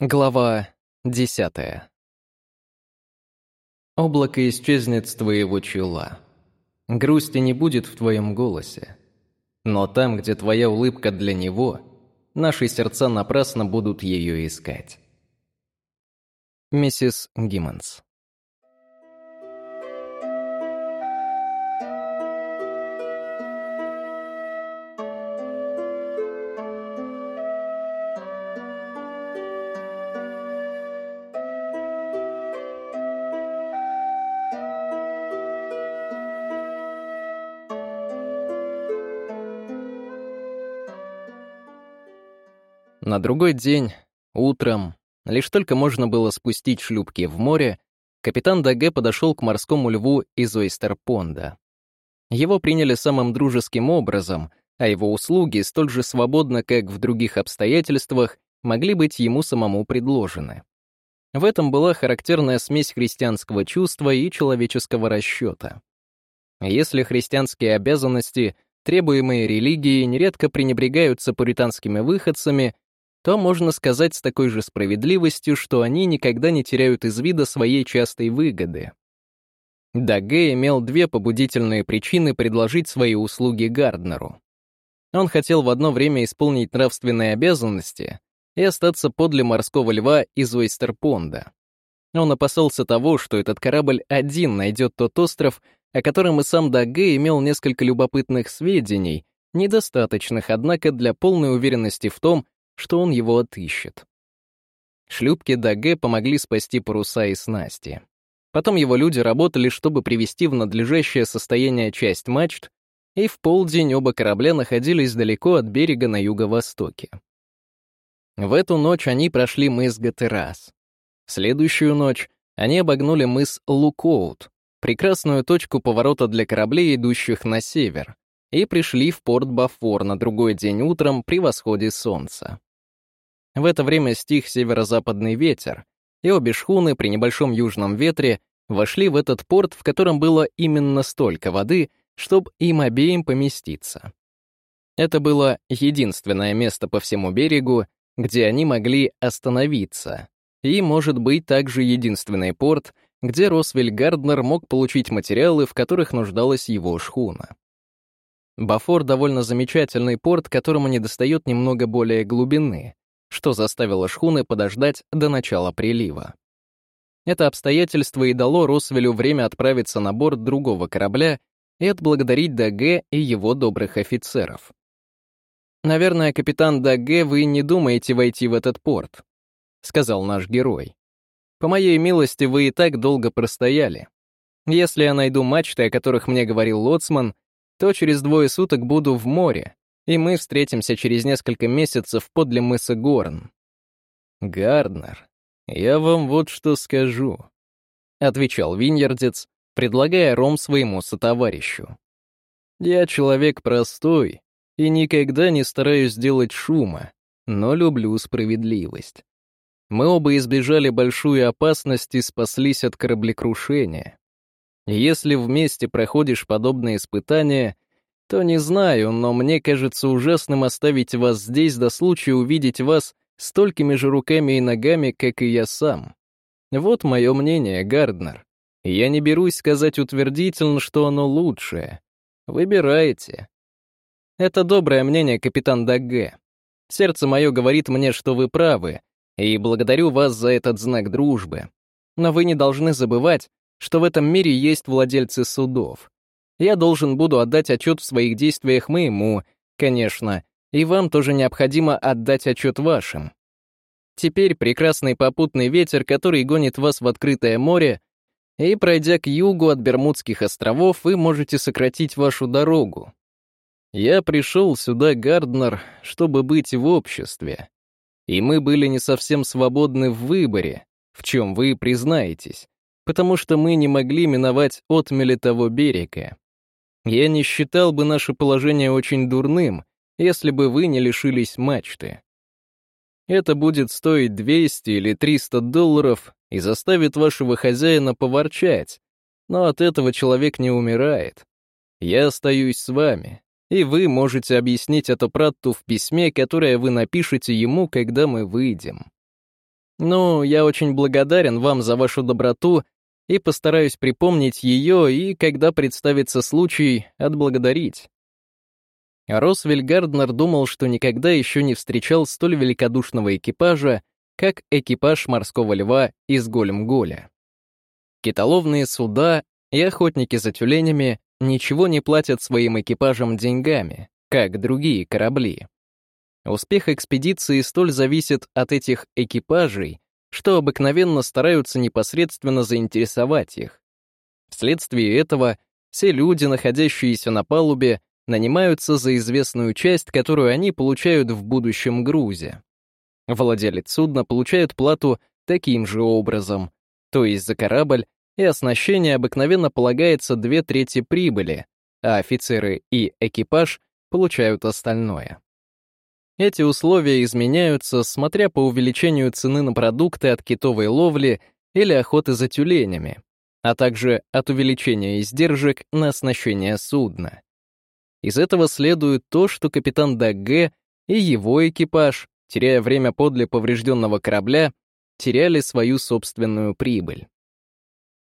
Глава десятая. Облако исчезнет с твоего чела. Грусти не будет в твоем голосе. Но там, где твоя улыбка для него, наши сердца напрасно будут ее искать. Миссис Гиммонс. На другой день, утром, лишь только можно было спустить шлюпки в море, капитан Даге подошел к морскому льву из Ойстерпонда. Его приняли самым дружеским образом, а его услуги столь же свободно, как в других обстоятельствах, могли быть ему самому предложены. В этом была характерная смесь христианского чувства и человеческого расчета. Если христианские обязанности, требуемые религией, нередко пренебрегаются пуританскими выходцами, то можно сказать с такой же справедливостью, что они никогда не теряют из вида своей частой выгоды. Даге имел две побудительные причины предложить свои услуги Гарднеру. Он хотел в одно время исполнить нравственные обязанности и остаться подле морского льва из Ойстерпонда. Он опасался того, что этот корабль один найдет тот остров, о котором и сам Даге имел несколько любопытных сведений, недостаточных, однако, для полной уверенности в том, что он его отыщет. Шлюпки Даге помогли спасти паруса и снасти. Потом его люди работали, чтобы привести в надлежащее состояние часть мачт, и в полдень оба корабля находились далеко от берега на юго-востоке. В эту ночь они прошли мыс Гатерас. Следующую ночь они обогнули мыс Лукоут, прекрасную точку поворота для кораблей, идущих на север, и пришли в порт Бафор на другой день утром при восходе солнца. В это время стих северо-западный ветер, и обе шхуны при небольшом южном ветре вошли в этот порт, в котором было именно столько воды, чтобы им обеим поместиться. Это было единственное место по всему берегу, где они могли остановиться, и, может быть, также единственный порт, где Росвель Гарднер мог получить материалы, в которых нуждалась его шхуна. Бафор — довольно замечательный порт, которому недостает немного более глубины, что заставило шхуны подождать до начала прилива. Это обстоятельство и дало Росвелю время отправиться на борт другого корабля и отблагодарить Даге и его добрых офицеров. «Наверное, капитан Даге, вы не думаете войти в этот порт», — сказал наш герой. «По моей милости, вы и так долго простояли. Если я найду мачты, о которых мне говорил Лоцман, то через двое суток буду в море, и мы встретимся через несколько месяцев подле мыса Горн. «Гарднер, я вам вот что скажу», — отвечал Виньердец, предлагая ром своему сотоварищу. «Я человек простой и никогда не стараюсь делать шума, но люблю справедливость. Мы оба избежали большую опасность и спаслись от кораблекрушения. Если вместе проходишь подобные испытания, то не знаю, но мне кажется ужасным оставить вас здесь до случая увидеть вас столькими же руками и ногами, как и я сам. Вот мое мнение, Гарднер. Я не берусь сказать утвердительно, что оно лучшее. Выбирайте. Это доброе мнение, капитан Дагге. Сердце мое говорит мне, что вы правы, и благодарю вас за этот знак дружбы. Но вы не должны забывать, что в этом мире есть владельцы судов. Я должен буду отдать отчет в своих действиях моему, конечно, и вам тоже необходимо отдать отчет вашим. Теперь прекрасный попутный ветер, который гонит вас в открытое море, и, пройдя к югу от Бермудских островов, вы можете сократить вашу дорогу. Я пришел сюда, Гарднер, чтобы быть в обществе. И мы были не совсем свободны в выборе, в чем вы признаетесь, потому что мы не могли миновать отмели того берега. Я не считал бы наше положение очень дурным, если бы вы не лишились мачты. Это будет стоить 200 или 300 долларов и заставит вашего хозяина поворчать, но от этого человек не умирает. Я остаюсь с вами, и вы можете объяснить это Пратту в письме, которое вы напишете ему, когда мы выйдем. Ну, я очень благодарен вам за вашу доброту и постараюсь припомнить ее и, когда представится случай, отблагодарить. Росвель Гарднер думал, что никогда еще не встречал столь великодушного экипажа, как экипаж морского льва из Големголя. Китоловные суда и охотники за тюленями ничего не платят своим экипажам деньгами, как другие корабли. Успех экспедиции столь зависит от этих экипажей, что обыкновенно стараются непосредственно заинтересовать их. Вследствие этого все люди, находящиеся на палубе, нанимаются за известную часть, которую они получают в будущем грузе. Владелец судна получает плату таким же образом, то есть за корабль и оснащение обыкновенно полагается две трети прибыли, а офицеры и экипаж получают остальное. Эти условия изменяются, смотря по увеличению цены на продукты от китовой ловли или охоты за тюленями, а также от увеличения издержек на оснащение судна. Из этого следует то, что капитан Дагге и его экипаж, теряя время подле поврежденного корабля, теряли свою собственную прибыль.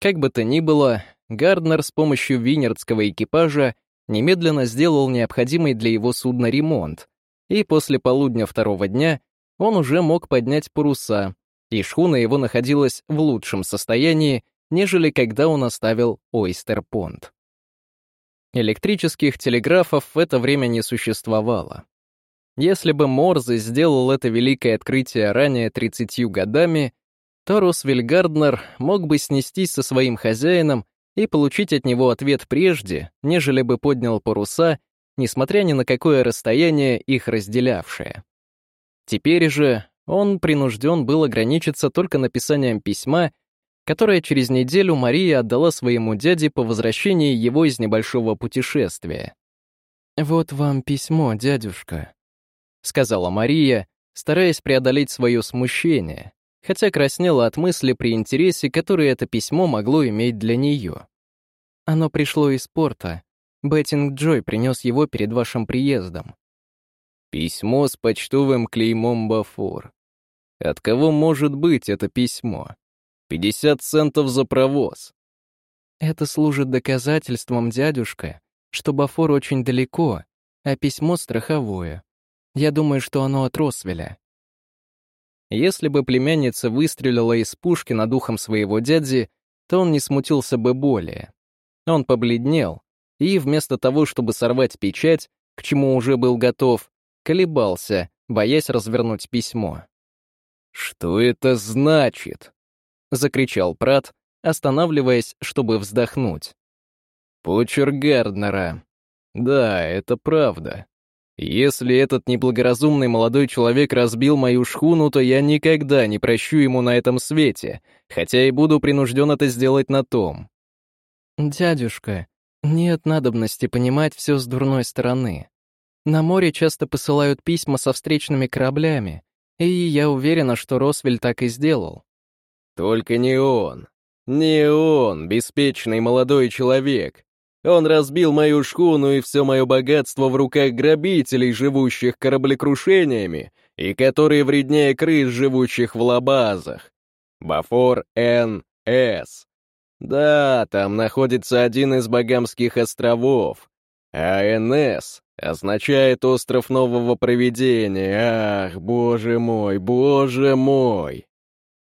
Как бы то ни было, Гарднер с помощью винердского экипажа немедленно сделал необходимый для его судна ремонт, и после полудня второго дня он уже мог поднять паруса, и шхуна его находилась в лучшем состоянии, нежели когда он оставил Ойстер-Понт. Электрических телеграфов в это время не существовало. Если бы Морзе сделал это великое открытие ранее 30 годами, то Росвель Гарднер мог бы снестись со своим хозяином и получить от него ответ прежде, нежели бы поднял паруса, несмотря ни на какое расстояние их разделявшее. Теперь же он принужден был ограничиться только написанием письма, которое через неделю Мария отдала своему дяде по возвращении его из небольшого путешествия. «Вот вам письмо, дядюшка», — сказала Мария, стараясь преодолеть свое смущение, хотя краснела от мысли при интересе, который это письмо могло иметь для нее. Оно пришло из порта. Беттинг Джой принес его перед вашим приездом. Письмо с почтовым клеймом Бафор. От кого может быть это письмо? 50 центов за провоз. Это служит доказательством, дядюшка, что Бафор очень далеко, а письмо страховое. Я думаю, что оно от Росвеля. Если бы племянница выстрелила из пушки над ухом своего дяди, то он не смутился бы более. Он побледнел и, вместо того, чтобы сорвать печать, к чему уже был готов, колебался, боясь развернуть письмо. «Что это значит?» — закричал Прат, останавливаясь, чтобы вздохнуть. «Почерк Гарднера. Да, это правда. Если этот неблагоразумный молодой человек разбил мою шхуну, то я никогда не прощу ему на этом свете, хотя и буду принужден это сделать на том. Дядюшка, нет надобности понимать все с дурной стороны. На море часто посылают письма со встречными кораблями, и я уверена, что Росвель так и сделал. Только не он. Не он, беспечный молодой человек. Он разбил мою шхуну и все мое богатство в руках грабителей, живущих кораблекрушениями, и которые вреднее крыс, живущих в лабазах. Бафор Н. С. Да, там находится один из Багамских островов. А НС означает остров нового провидения. Ах, боже мой, боже мой.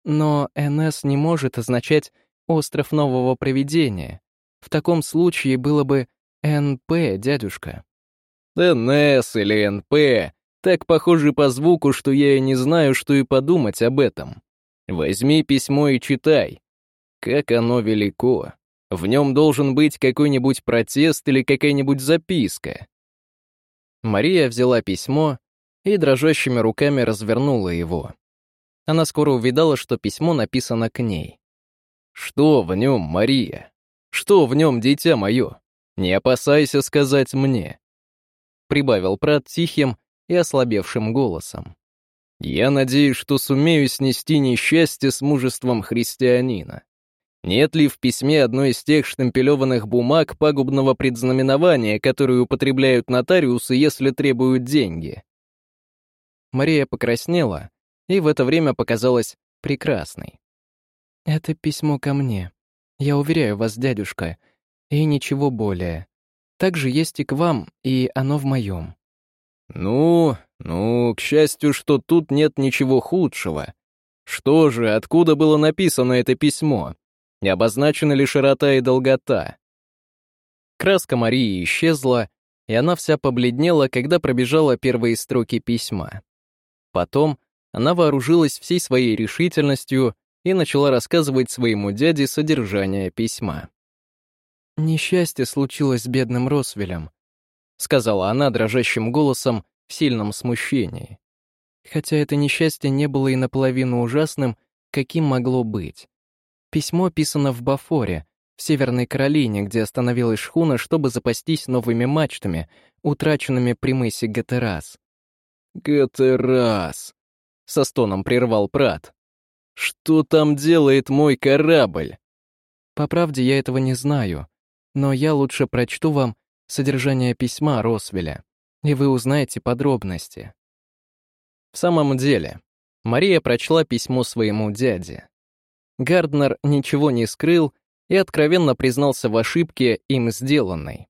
Но НС не может означать остров нового провидения. В таком случае было бы НП, дядюшка. НС или НП так похожи по звуку, что я и не знаю, что и подумать об этом. Возьми письмо и читай. Как оно велико. В нем должен быть какой-нибудь протест или какая-нибудь записка. Мария взяла письмо и дрожащими руками развернула его. Она скоро увидала, что письмо написано к ней. «Что в нем, Мария?» Что в нем, дитя мое? Не опасайся сказать мне. Прибавил Прат тихим и ослабевшим голосом. Я надеюсь, что сумею снести несчастье с мужеством христианина. Нет ли в письме одной из тех штемпелеванных бумаг пагубного предзнаменования, которые употребляют нотариусы, если требуют деньги? Мария покраснела, и в это время показалась прекрасной. «Это письмо ко мне. Я уверяю вас, дядюшка, и ничего более. Также есть и к вам, и оно в моем». «Ну, ну, к счастью, что тут нет ничего худшего. Что же, откуда было написано это письмо? Не обозначены ли широта и долгота?» Краска Марии исчезла, и она вся побледнела, когда пробежала первые строки письма. Потом она вооружилась всей своей решительностью и начала рассказывать своему дяде содержание письма. «Несчастье случилось с бедным Росвелем», — сказала она дрожащим голосом в сильном смущении. Хотя это несчастье не было и наполовину ужасным, каким могло быть. Письмо писано в Бафоре, в Северной Каролине, где остановилась шхуна, чтобы запастись новыми мачтами, утраченными при мысе Гатерас. «Гатерас!» — со стоном прервал Прат. «Что там делает мой корабль?» По правде, я этого не знаю, но я лучше прочту вам содержание письма Росвеля, и вы узнаете подробности. В самом деле, Мария прочла письмо своему дяде. Гарднер ничего не скрыл и откровенно признался в ошибке, им сделанной.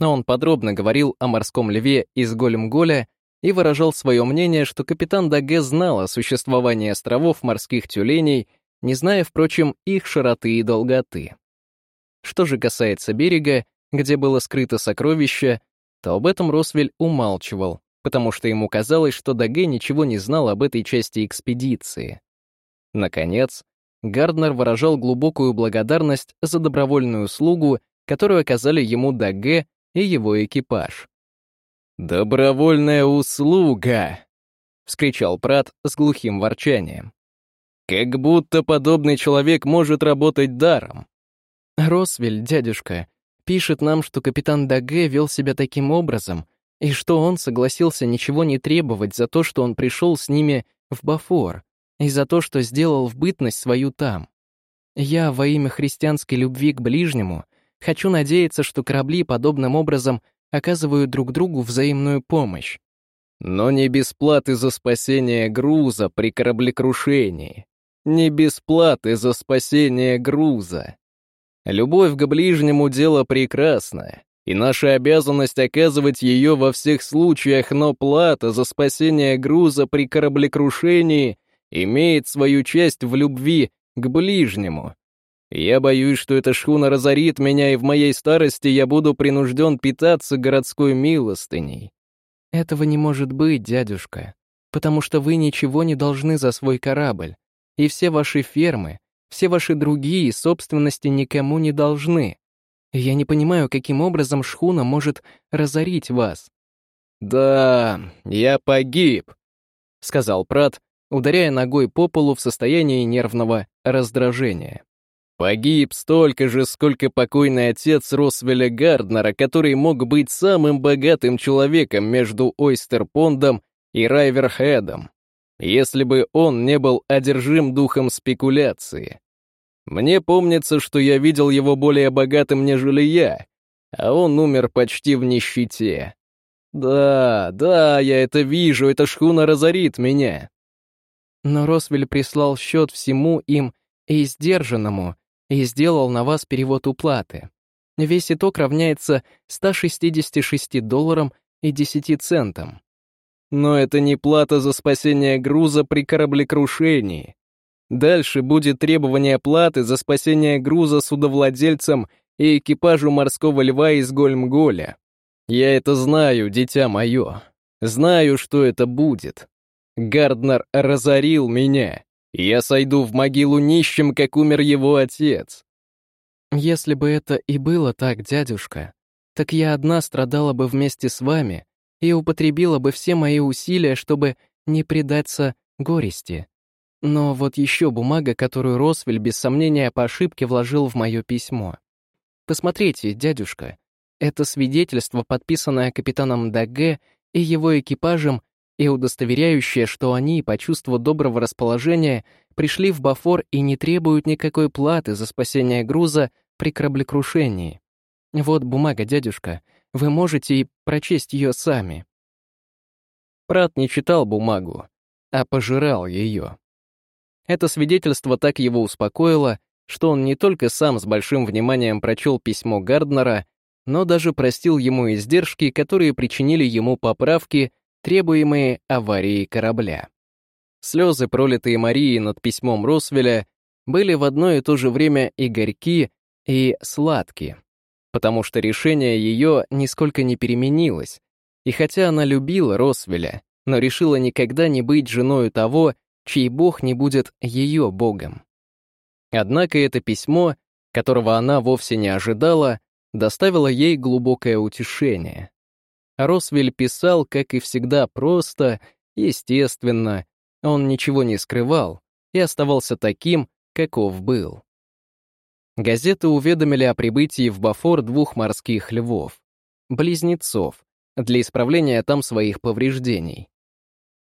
Но он подробно говорил о морском льве из Големголя и выражал свое мнение, что капитан Даге знал о существовании островов морских тюленей, не зная, впрочем, их широты и долготы. Что же касается берега, где было скрыто сокровище, то об этом Росвель умалчивал, потому что ему казалось, что Даге ничего не знал об этой части экспедиции. Наконец, Гарднер выражал глубокую благодарность за добровольную услугу, которую оказали ему Даге и его экипаж. «Добровольная услуга!» — вскричал Прат с глухим ворчанием. «Как будто подобный человек может работать даром». «Росвель, дядюшка, пишет нам, что капитан Даге вел себя таким образом, и что он согласился ничего не требовать за то, что он пришел с ними в Бафор, и за то, что сделал в бытность свою там. Я во имя христианской любви к ближнему хочу надеяться, что корабли подобным образом оказывают друг другу взаимную помощь. Но не бесплаты за спасение груза при кораблекрушении. Не бесплаты за спасение груза. Любовь к ближнему — дело прекрасное, и наша обязанность оказывать ее во всех случаях, но плата за спасение груза при кораблекрушении имеет свою часть в любви к ближнему. Я боюсь, что эта шхуна разорит меня, и в моей старости я буду принужден питаться городской милостыней. Этого не может быть, дядюшка, потому что вы ничего не должны за свой корабль, и все ваши фермы, все ваши другие собственности никому не должны. Я не понимаю, каким образом шхуна может разорить вас. «Да, я погиб», — сказал Прат, ударяя ногой по полу в состоянии нервного раздражения. Погиб столько же, сколько покойный отец Росвеля Гарднера, который мог быть самым богатым человеком между Ойстерпондом и Райверхедом, если бы он не был одержим духом спекуляции. Мне помнится, что я видел его более богатым, нежели я, а он умер почти в нищете. Да, да, я это вижу, эта шхуна разорит меня. Но Росвель прислал счет всему им и сдержанному, и сделал на вас перевод уплаты. Весь итог равняется 166 долларам и 10 центам. Но это не плата за спасение груза при кораблекрушении. Дальше будет требование платы за спасение груза судовладельцам и экипажу морского льва из Гольмголя. Я это знаю, дитя мое. Знаю, что это будет. Гарднер разорил меня, я сойду в могилу нищим, как умер его отец. Если бы это и было так, дядюшка, так я одна страдала бы вместе с вами и употребила бы все мои усилия, чтобы не предаться горести. Но вот еще бумага, которую Росвель без сомнения по ошибке вложил в мое письмо. Посмотрите, дядюшка, это свидетельство, подписанное капитаном Даге и его экипажем и удостоверяющее, что они, по чувству доброго расположения, пришли в Бафор и не требуют никакой платы за спасение груза при кораблекрушении. Вот бумага, дядюшка, вы можете и прочесть ее сами. Прат не читал бумагу, а пожирал ее. Это свидетельство так его успокоило, что он не только сам с большим вниманием прочел письмо Гарднера, но даже простил ему издержки, которые причинили ему поправки, требуемые аварией корабля. Слезы, пролитые Марией над письмом Росвеля, были в одно и то же время и горьки, и сладки, потому что решение ее нисколько не переменилось, и хотя она любила Росвеля, но решила никогда не быть женою того, чей бог не будет ее богом. Однако это письмо, которого она вовсе не ожидала, доставило ей глубокое утешение. Росвель писал, как и всегда, просто, естественно, он ничего не скрывал и оставался таким, каков был. Газеты уведомили о прибытии в Бафор двух морских львов, близнецов, для исправления там своих повреждений.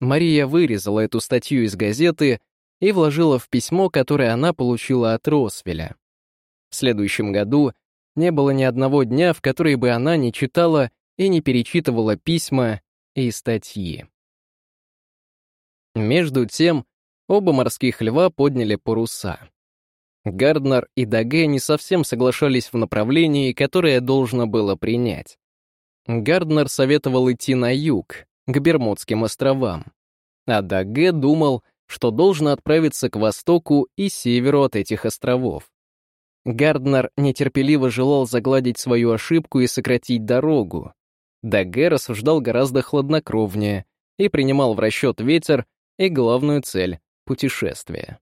Мария вырезала эту статью из газеты и вложила в письмо, которое она получила от Росвеля. В следующем году не было ни одного дня, в который бы она не читала и не перечитывала письма и статьи. Между тем, оба морских льва подняли паруса. Гарднер и Даге не совсем соглашались в направлении, которое должно было принять. Гарднер советовал идти на юг, к Бермудским островам, а Даге думал, что должен отправиться к востоку и северу от этих островов. Гарднер нетерпеливо желал загладить свою ошибку и сократить дорогу. Даге рассуждал гораздо хладнокровнее и принимал в расчет ветер и главную цель — путешествия.